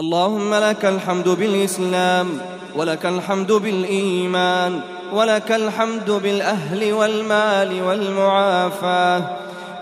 اللهم لك الحمد بالإسلام ولك الحمد بالإيمان ولك الحمد بالأهل والمال والمعافاة.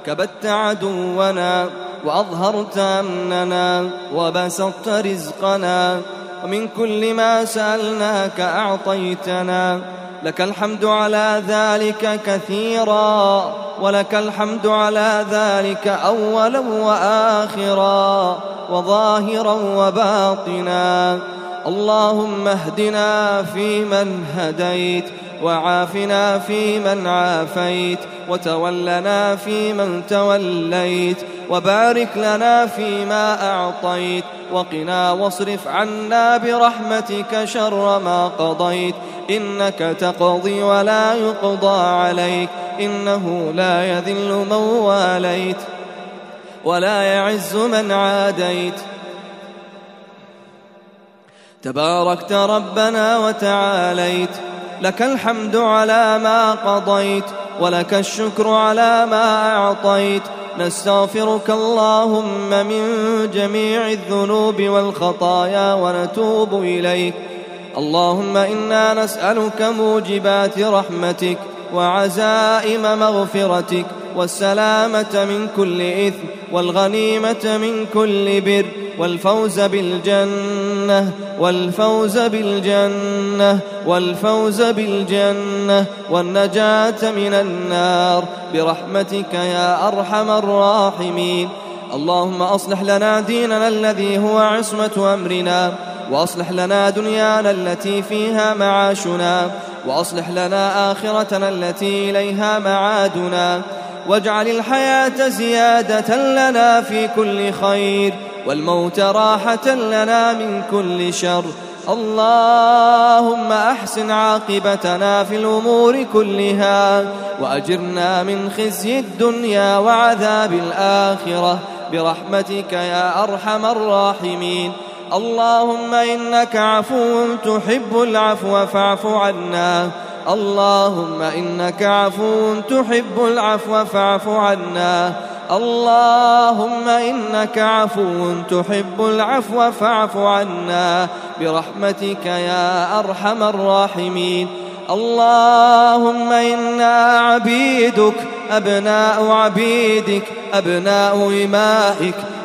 كبت عدونا وأظهرت أمننا وبسطت رزقنا ومن كل ما سألناك أعطيتنا. لك الحمد على ذلك كثيرا ولك الحمد على ذلك أولا وآخرا وظاهرا وباطنا. اللهم اهدنا فيمن هديت وعافنا فيمن عافيت وتولنا فيمن توليت وبارك لنا فيما أعطيت. وقنا واصرف عنا برحمتك شر ما قضيت. إنك تقضي ولا يقضى عليك. إنه لا يذل من واليت ولا يعز من عاديت. تباركت ربنا وتعاليت. لك الحمد على ما قضيت. ولك الشكر على ما أعطيت. نستغفرك اللهم من جميع الذنوب والخطايا ونتوب إليك. اللهم إنا نسألك موجبات رحمتك وعزائم مغفرتك. والسلامة من كل إثم والغنيمة من كل بر والفوز بالجنة والفوز بالجنة والفوز بالجنة والنجاة من النار. برحمتك يا أرحم الراحمين. اللهم أصلح لنا ديننا الذي هو عصمة أمرنا وأصلح لنا دنيانا التي فيها معاشنا وأصلح لنا آخرتنا التي إليها معادنا. واجعل الحياة زيادة لنا في كل خير والموت راحة لنا من كل شر. اللهم أحسن عاقبتنا في الأمور كلها وأجرنا من خزي الدنيا وعذاب الآخرة. برحمتك يا أرحم الراحمين. اللهم إنك عفو تحب العفو فاعف عنا. اللهم إنك عفو تحب العفو فاعف عنا. اللهم إنك عفو تحب العفو فاعف عنا. برحمتك يا أرحم الراحمين. اللهم إنا عبيدك أبناء عبيدك أبناء إمائك.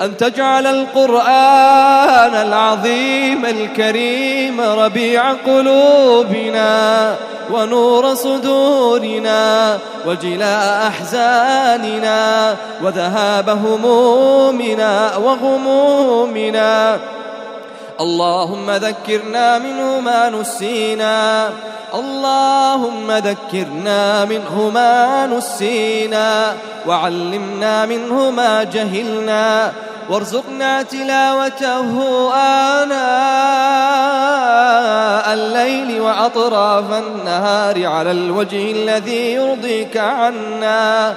أن تجعل القرآن العظيم الكريم ربيع قلوبنا ونور صدورنا وجلاء أحزاننا وذهاب همومنا وغمومنا اللهم ذكرنا منه ما نسينا. اللهم ذكرنا منه ما نسينا. وعلمنا منه ما جهلنا. وارزقنا تلاوته آناء الليل وأطراف النهار على الوجه الذي يرضيك عنا.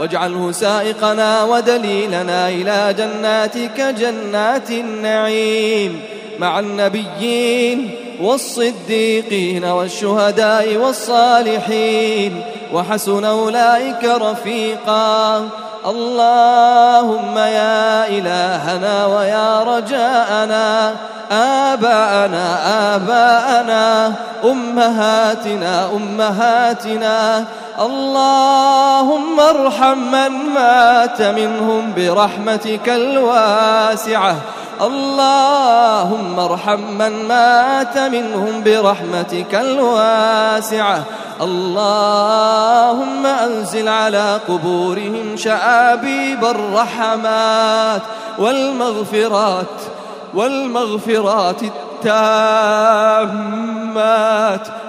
واجعله سائقنا ودليلنا إلى جناتك جنات النعيم. مع النبيين والصديقين والشهداء والصالحين وحسن أولئك رفيقا. اللهم يا إلهنا ويا رجاءنا آباءنا آباءنا أمهاتنا أمهاتنا. اللهم ارحم من مات منهم برحمتك الواسعة. اللهم ارحم من مات منهم برحمتك الواسعة. اللهم أنزل على قبورهم شآبيب الرحمات والمغفرات. والمغفرات التامات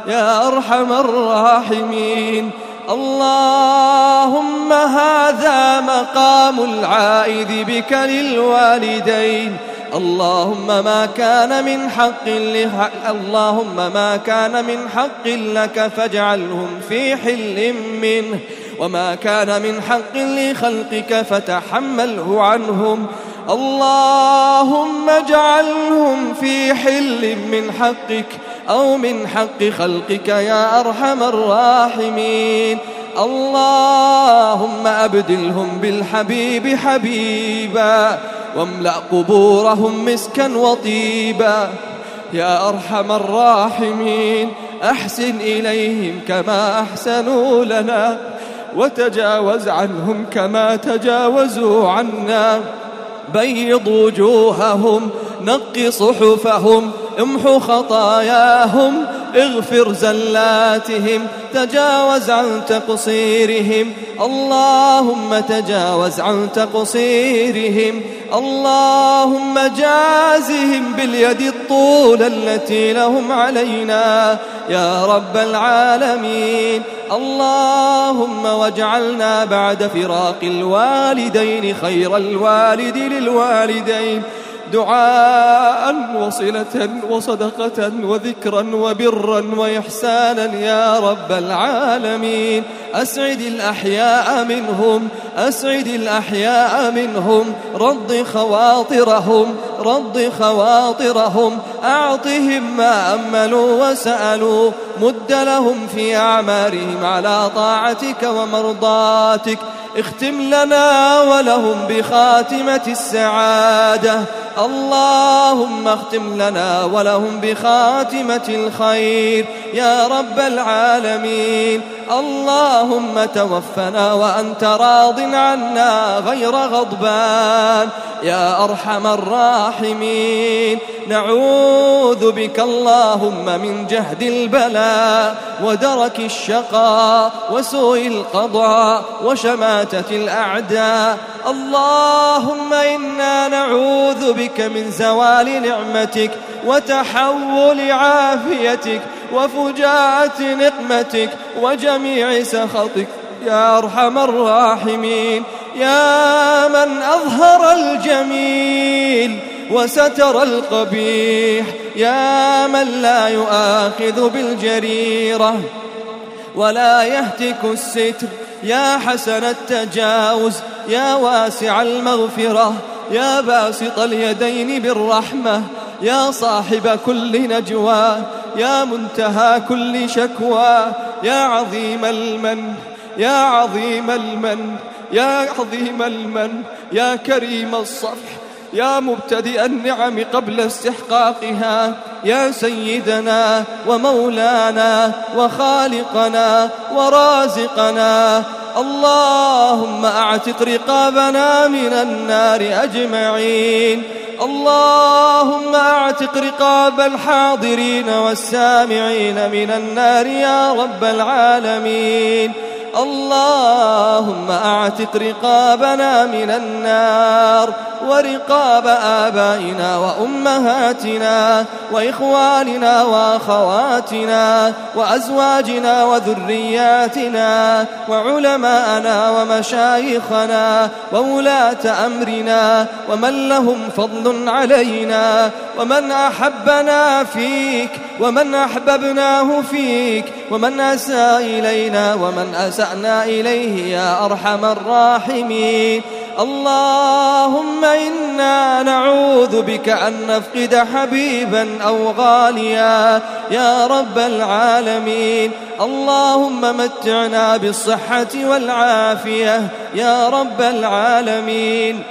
يا أرحم الراحمين. اللهم هذا مقام العائد بك للوالدين. اللهم ما كان من حق اللهم ما كان من حق لك فاجعلهم في حل منه. وما كان من حق لخلقك فتحمله عنهم. اللهم اجعلهم في حل من حقك أو من حق خلقك يا أرحم الراحمين. اللهم أبدلهم بالحبيب حبيبا واملأ قبورهم مسكا وطيبا. يا أرحم الراحمين أحسن إليهم كما أحسنوا لنا وتجاوز عنهم كما تجاوزوا عنا. بيض وجوههم نق صحفهم امحو خطاياهم اغفر زلاتهم تجاوز عن تقصيرهم. اللهم تجاوز عن تقصيرهم. اللهم جازهم باليد الطول التي لهم علينا. يا رب العالمين. اللهم واجعلنا بعد فراق الوالدين خير الوالد للوالدين. دعاء وصلة وصدقة وذكرا وبرا وإحسانا يا رب العالمين. أسعد الأحياء منهم أسعد الأحياء منهم. رد خواطرهم رد خواطرهم. أعطهم ما أملوا وسألوا. مد لهم في أعمارهم على طاعتك ومرضاتك. اختم لنا ولهم بخاتمة السعادة. اللهم اختم لنا ولهم بخاتمة الخير يا رب العالمين. اللهم توفنا وأنت راض عنا غير غضبان يا أرحم الراحمين. نعوذ بك اللهم من جهد البلاء ودرك الشقاء وسوء القضاء وشماتة الأعداء. اللهم إنا نعوذ بك من زوال نعمتك وتحول عافيتك وفجاءة نقمتك وجميع سخطك. يا أرحم الراحمين يا من أظهر الجميل وستر القبيح يا من لا يؤاخذ بالجريرة ولا يهتك الستر. يا حسن التجاوز يا واسع المغفرة يا باسط اليدين بالرحمة يا صاحب كل نجوى يا منتهى كل شكوى يا عظيم المن يا عظيم المن يا عظيم المن يا كريم الصفح يا مبتدئ النعم قبل استحقاقها يا سيدنا ومولانا وخالقنا ورازقنا اللهم أعتق رقابنا من النار أجمعين. اللهم أعتق رقاب الحاضرين والسامعين من النار يا رب العالمين. اللهم أعتق رقابنا من النار ورقاب آبائنا وأمهاتنا وإخواننا وأخواتنا وأزواجنا وذرياتنا وعلماءنا ومشايخنا وولاة أمرنا ومن لهم فضل علينا ومن أحبنا فيك ومن أحببناه فيك ومن أساء إلينا ومن أسأنا إليه يا أرحم الراحمين. اللهم إنا نعوذ بك أن نفقد حبيبا أو غاليا يا رب العالمين. اللهم متعنا بالصحة والعافية يا رب العالمين.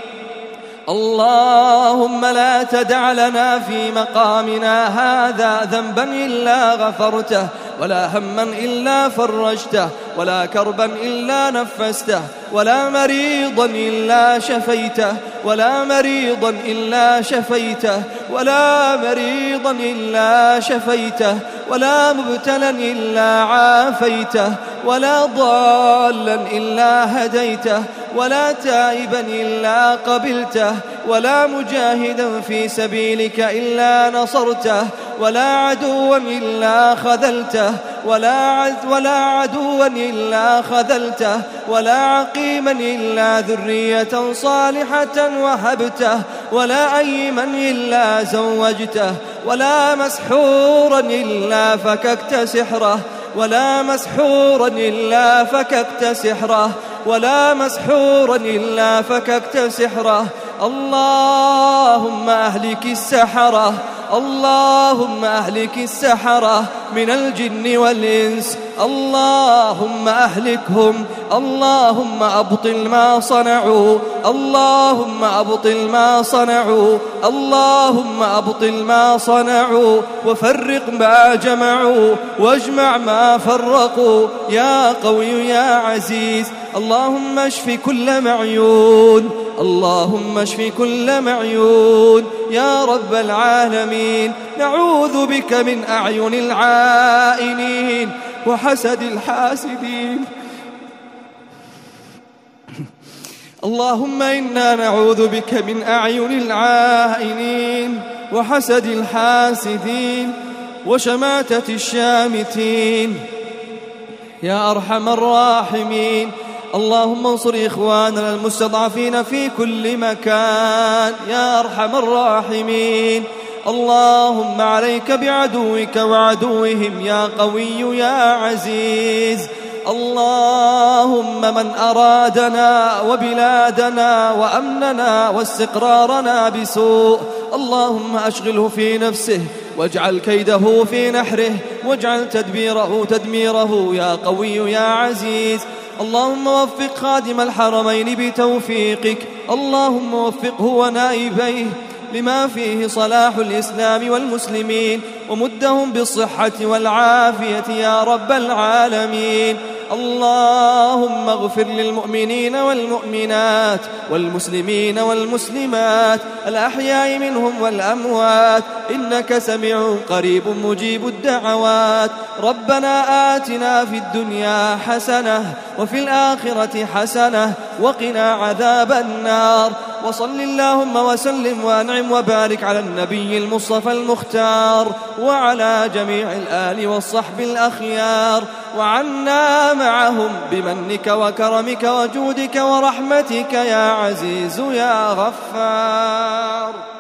اللهم لا تدع لنا في مقامنا هذا ذنبا إلا غفرته. ولا هما إلا فرجته ولا كربا إلا نفسته ولا مريضا إلا شفيته ولا مريضا إلا شفيته ولا مريضا إلا شفيته ولا مبتلا إلا عافيته ولا ضالا إلا هديته ولا تائبا إلا قبلته ولا مجاهدا في سبيلك إلا نصرته ولا عدوا إلا خذلته ولا عز ولا عدوا إلا خذلته ولا عقيما إلا ذرية صالحة وهبته ولا أيما إلا زوجته ولا مسحورا إلا فككت سحره ولا مسحورا إلا فككت سحره ولا مسحورا إلا فككت سحره. اللهم أهلك السحرة. اللهم أهلك السحرة من الجن والإنس. اللهم أهلكهم. اللهم أبطل ما صنعوا. اللهم أبطل ما صنعوا. اللهم أبطل ما صنعوا. وفرق ما جمعوا. واجمع ما فرقوا. يا قوي يا عزيز. اللهم اشف كل معيون. اللهم اشف كل معيون. يا رب العالمين نعوذ بك من أعين العائنين وحسد الحاسدين. اللهم إنا نعوذ بك من أعين العائنين وحسد الحاسدين وشماتة الشامتين. يا أرحم الراحمين. اللهم انصر إخواننا المستضعفين في كل مكان يا أرحم الراحمين. اللهم عليك بعدوك وعدوهم يا قوي يا عزيز. اللهم من أرادنا وبلادنا وأمننا واستقرارنا بسوء. اللهم أشغله في نفسه واجعل كيده في نحره واجعل تدبيره تدميره يا قوي يا عزيز. اللهم وفق خادم الحرمين بتوفيقك. اللهم وفقه ونائبيه لما فيه صلاح الإسلام والمسلمين ومدهم بالصحة والعافية يا رب العالمين. اللهم اغفر للمؤمنين والمؤمنات والمسلمين والمسلمات الأحياء منهم والأموات إنك سميع قريب مجيب الدعوات ربنا آتنا في الدنيا حسنة وفي الآخرة حسنة وقنا عذاب النار وصل اللهم وسلم وأنعم وبارك على النبي المصطفى المختار وعلى جميع الآل والصحب الأخيار وعنا معهم بمنك وكرمك وجودك ورحمتك يا عزيز يا غفار